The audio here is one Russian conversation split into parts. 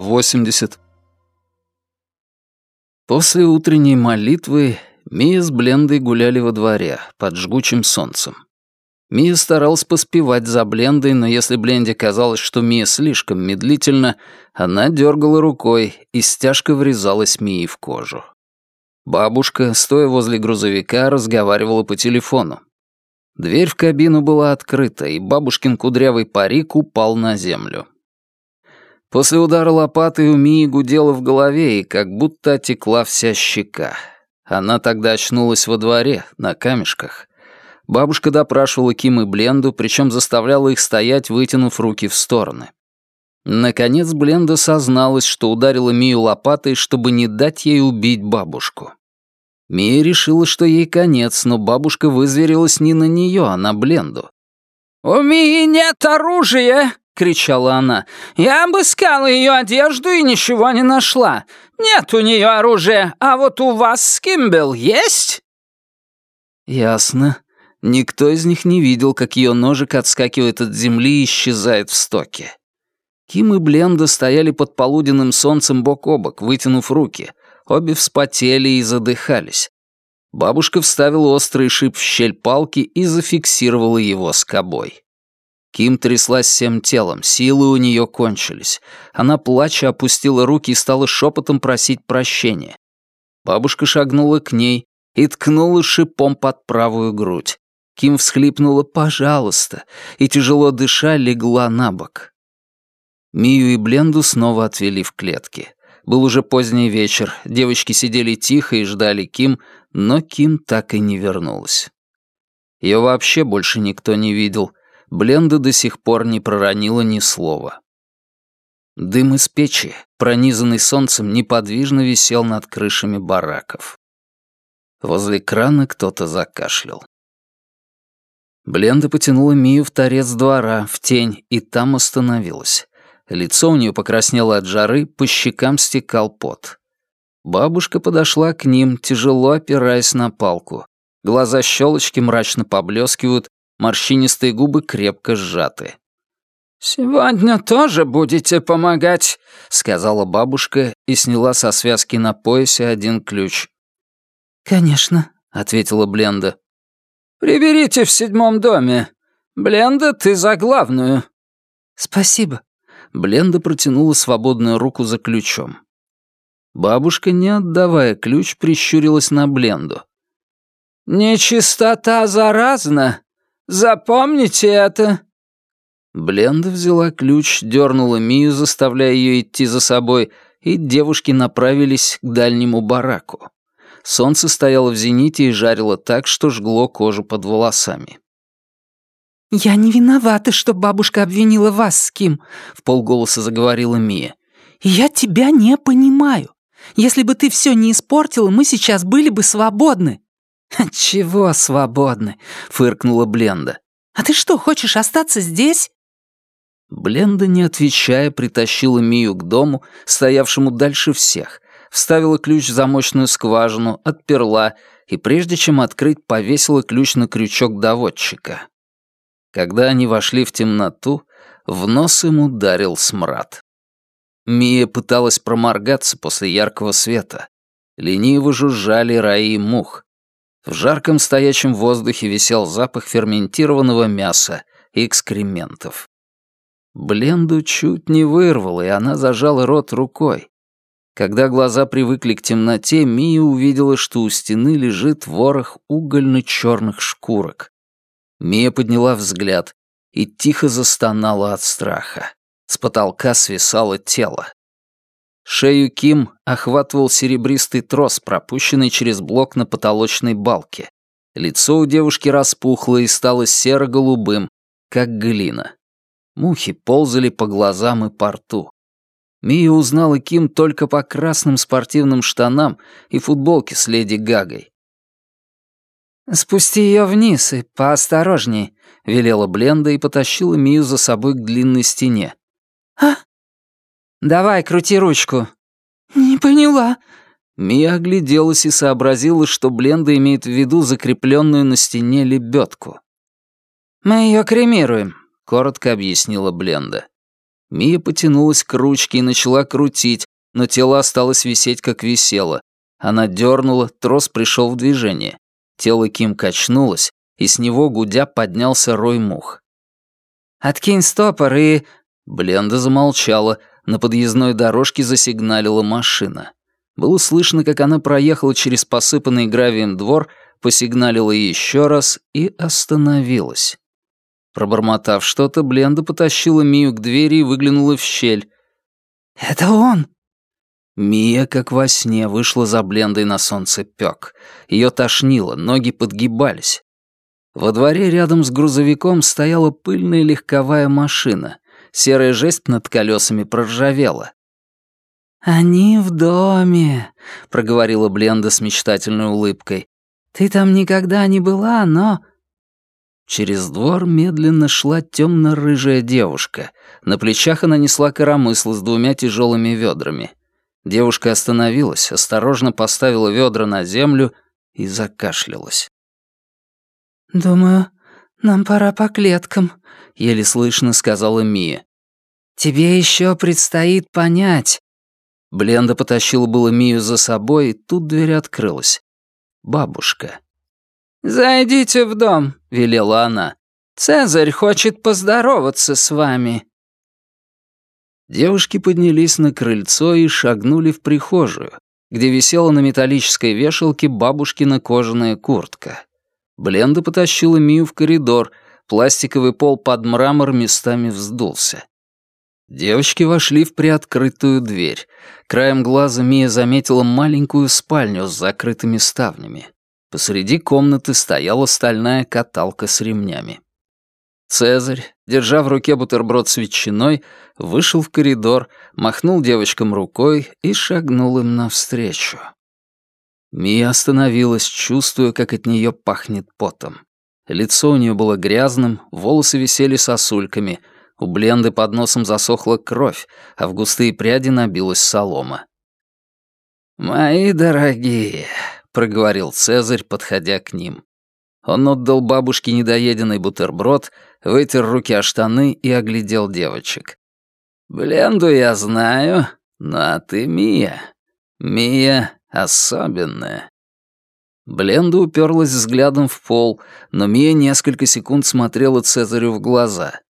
Восемьдесят. После утренней молитвы Мия с Блендой гуляли во дворе под жгучим солнцем. Мия старалась поспевать за Блендой, но если Бленде казалось, что Мия слишком медлительна, она дергала рукой и стяжка врезалась Мии в кожу. Бабушка, стоя возле грузовика, разговаривала по телефону. Дверь в кабину была открыта, и бабушкин кудрявый парик упал на землю. После удара лопатой у Мии гудела в голове и как будто отекла вся щека. Она тогда очнулась во дворе, на камешках. Бабушка допрашивала Ким и Бленду, причем заставляла их стоять, вытянув руки в стороны. Наконец Бленда созналась, что ударила Мию лопатой, чтобы не дать ей убить бабушку. Мия решила, что ей конец, но бабушка вызверилась не на нее, а на Бленду. «У Мии нет оружия!» — кричала она. «Я обыскала ее одежду и ничего не нашла. Нет у нее оружия, а вот у вас, Скимбел, есть?» «Ясно. Никто из них не видел, как ее ножик отскакивает от земли и исчезает в стоке. Ким и Бленда стояли под полуденным солнцем бок о бок, вытянув руки. Обе вспотели и задыхались. Бабушка вставила острый шип в щель палки и зафиксировала его скобой. Ким тряслась всем телом, силы у нее кончились. Она, плача, опустила руки и стала шепотом просить прощения. Бабушка шагнула к ней и ткнула шипом под правую грудь. Ким всхлипнула «пожалуйста» и, тяжело дыша, легла на бок. Мию и Бленду снова отвели в клетки. Был уже поздний вечер, девочки сидели тихо и ждали Ким, но Ким так и не вернулась. Ее вообще больше никто не видел. Бленда до сих пор не проронила ни слова. Дым из печи, пронизанный солнцем, неподвижно висел над крышами бараков. Возле крана кто-то закашлял. Бленда потянула Мию в торец двора, в тень, и там остановилась. Лицо у нее покраснело от жары, по щекам стекал пот. Бабушка подошла к ним, тяжело опираясь на палку. Глаза щелочки мрачно поблескивают, морщинистые губы крепко сжаты. «Сегодня тоже будете помогать», — сказала бабушка и сняла со связки на поясе один ключ. «Конечно», — ответила Бленда. «Приберите в седьмом доме. Бленда, ты за главную». «Спасибо». Бленда протянула свободную руку за ключом. Бабушка, не отдавая ключ, прищурилась на Бленду. «Нечистота заразна. Запомните это». Бленда взяла ключ, дернула Мию, заставляя ее идти за собой, и девушки направились к дальнему бараку. Солнце стояло в зените и жарило так, что жгло кожу под волосами. «Я не виновата, что бабушка обвинила вас с Ким», — в полголоса заговорила Мия. «Я тебя не понимаю. Если бы ты все не испортила, мы сейчас были бы свободны». «Чего свободны?» — фыркнула Бленда. «А ты что, хочешь остаться здесь?» Бленда, не отвечая, притащила Мию к дому, стоявшему дальше всех, вставила ключ в замочную скважину, отперла и, прежде чем открыть, повесила ключ на крючок доводчика. Когда они вошли в темноту, в нос им ударил смрад. Мия пыталась проморгаться после яркого света. Лениво жужжали раи мух. В жарком стоячем воздухе висел запах ферментированного мяса и экскрементов. Бленду чуть не вырвало, и она зажала рот рукой. Когда глаза привыкли к темноте, Мия увидела, что у стены лежит ворох угольно-черных шкурок. Мия подняла взгляд и тихо застонала от страха. С потолка свисало тело. Шею Ким охватывал серебристый трос, пропущенный через блок на потолочной балке. Лицо у девушки распухло и стало серо-голубым, как глина. Мухи ползали по глазам и по рту. Мия узнала Ким только по красным спортивным штанам и футболке с леди Гагой. «Спусти ее вниз и поосторожней», — велела Бленда и потащила Мию за собой к длинной стене. «А?» «Давай, крути ручку». «Не поняла». Мия огляделась и сообразила, что Бленда имеет в виду закрепленную на стене лебедку. «Мы ее кремируем», — коротко объяснила Бленда. Мия потянулась к ручке и начала крутить, но тело осталось висеть, как висело. Она дернула, трос пришел в движение. Тело Ким качнулось, и с него, гудя, поднялся рой мух. «Откинь стопор и...» Бленда замолчала, на подъездной дорожке засигналила машина. Было слышно, как она проехала через посыпанный гравием двор, посигналила еще раз и остановилась. Пробормотав что-то, Бленда потащила Мию к двери и выглянула в щель. «Это он!» Мия, как во сне, вышла за Блендой на солнце пёк. Ее тошнило, ноги подгибались. Во дворе рядом с грузовиком стояла пыльная легковая машина. Серая жесть над колесами проржавела. «Они в доме», — проговорила Бленда с мечтательной улыбкой. «Ты там никогда не была, но...» Через двор медленно шла темно-рыжая девушка. На плечах она несла коромысл с двумя тяжелыми ведрами. Девушка остановилась, осторожно поставила ведра на землю и закашлялась. «Думаю, нам пора по клеткам», — еле слышно сказала Мия. «Тебе еще предстоит понять, Бленда потащила было Мию за собой, и тут дверь открылась. Бабушка. «Зайдите в дом», — велела она. «Цезарь хочет поздороваться с вами». Девушки поднялись на крыльцо и шагнули в прихожую, где висела на металлической вешалке бабушкина кожаная куртка. Бленда потащила Мию в коридор, пластиковый пол под мрамор местами вздулся. Девочки вошли в приоткрытую дверь. Краем глаза Мия заметила маленькую спальню с закрытыми ставнями. Посреди комнаты стояла стальная каталка с ремнями. Цезарь, держа в руке бутерброд с ветчиной, вышел в коридор, махнул девочкам рукой и шагнул им навстречу. Мия остановилась, чувствуя, как от нее пахнет потом. Лицо у нее было грязным, волосы висели сосульками — у Бленды под носом засохла кровь, а в густые пряди набилась солома. «Мои дорогие», — проговорил Цезарь, подходя к ним. Он отдал бабушке недоеденный бутерброд, вытер руки о штаны и оглядел девочек. «Бленду я знаю, но ты Мия. Мия особенная». Бленда уперлась взглядом в пол, но Мия несколько секунд смотрела Цезарю в глаза.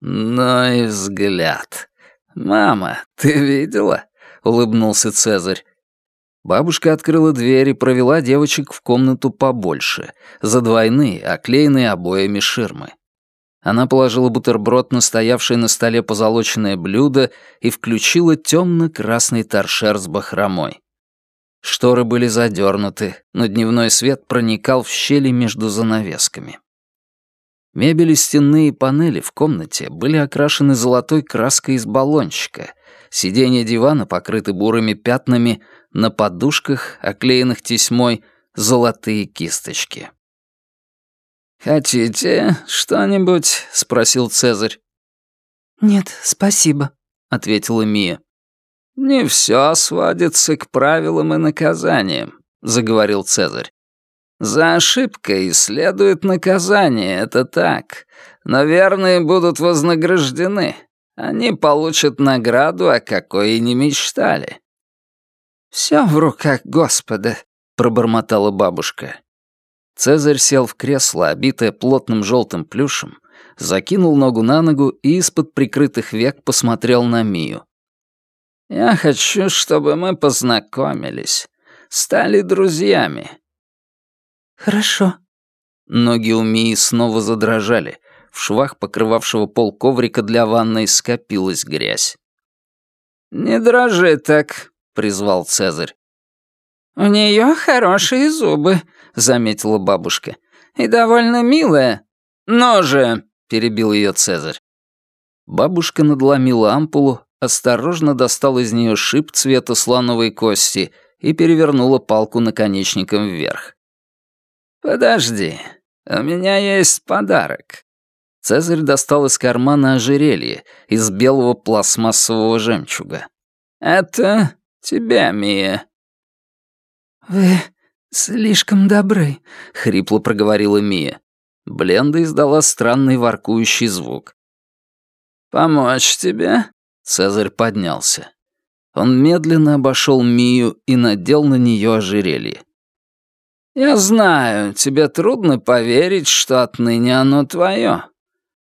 «Ну и взгляд. Мама, ты видела?» — улыбнулся Цезарь. Бабушка открыла дверь и провела девочек в комнату побольше, за двойные, оклеенные обоями ширмы. Она положила бутерброд на стоявшее на столе позолоченное блюдо и включила темно-красный торшер с бахромой. Шторы были задернуты, но дневной свет проникал в щели между занавесками. Мебель и стенные панели в комнате были окрашены золотой краской из баллончика. Сиденья дивана покрыты бурыми пятнами, на подушках, оклеенных тесьмой, золотые кисточки. «Хотите что-нибудь?» — спросил Цезарь. «Нет, спасибо», — ответила Мия. «Не все сводится к правилам и наказаниям», — заговорил Цезарь. За ошибкой следует наказание, это так. Но верные будут вознаграждены. Они получат награду, о какой и не мечтали. «Все в руках Господа», — пробормотала бабушка. Цезарь сел в кресло, обитое плотным желтым плюшем, закинул ногу на ногу и из-под прикрытых век посмотрел на Мию. «Я хочу, чтобы мы познакомились, стали друзьями. «Хорошо». Ноги у Мии снова задрожали. В швах покрывавшего пол коврика для ванной скопилась грязь. «Не дрожи так», — призвал Цезарь. «У нее хорошие зубы», — заметила бабушка. «И довольно милая». «Но же!» — перебил ее Цезарь. Бабушка надломила ампулу, осторожно достала из нее шип цвета слоновой кости и перевернула палку наконечником вверх. «Подожди, у меня есть подарок». Цезарь достал из кармана ожерелье из белого пластмассового жемчуга. «Это тебе, Мия». «Вы слишком добры», — хрипло проговорила Мия. Бленда издала странный воркующий звук. «Помочь тебе?» Цезарь поднялся. Он медленно обошел Мию и надел на нее ожерелье. «Я знаю, тебе трудно поверить, что отныне оно твое.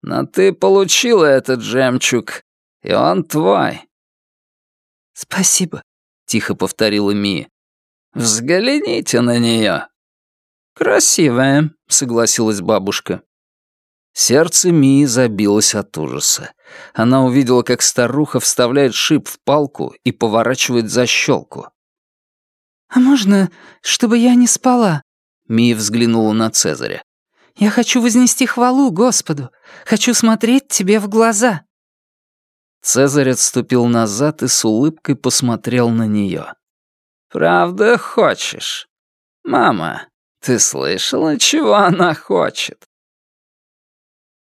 Но ты получила этот жемчуг, и он твой». «Спасибо», — тихо повторила Мия. «Взгляните на нее». «Красивая», — согласилась бабушка. Сердце Мии забилось от ужаса. Она увидела, как старуха вставляет шип в палку и поворачивает защелку. «А можно, чтобы я не спала?» Мия взглянула на Цезаря. «Я хочу вознести хвалу Господу. Хочу смотреть тебе в глаза». Цезарь отступил назад и с улыбкой посмотрел на нее. «Правда хочешь? Мама, ты слышала, чего она хочет?»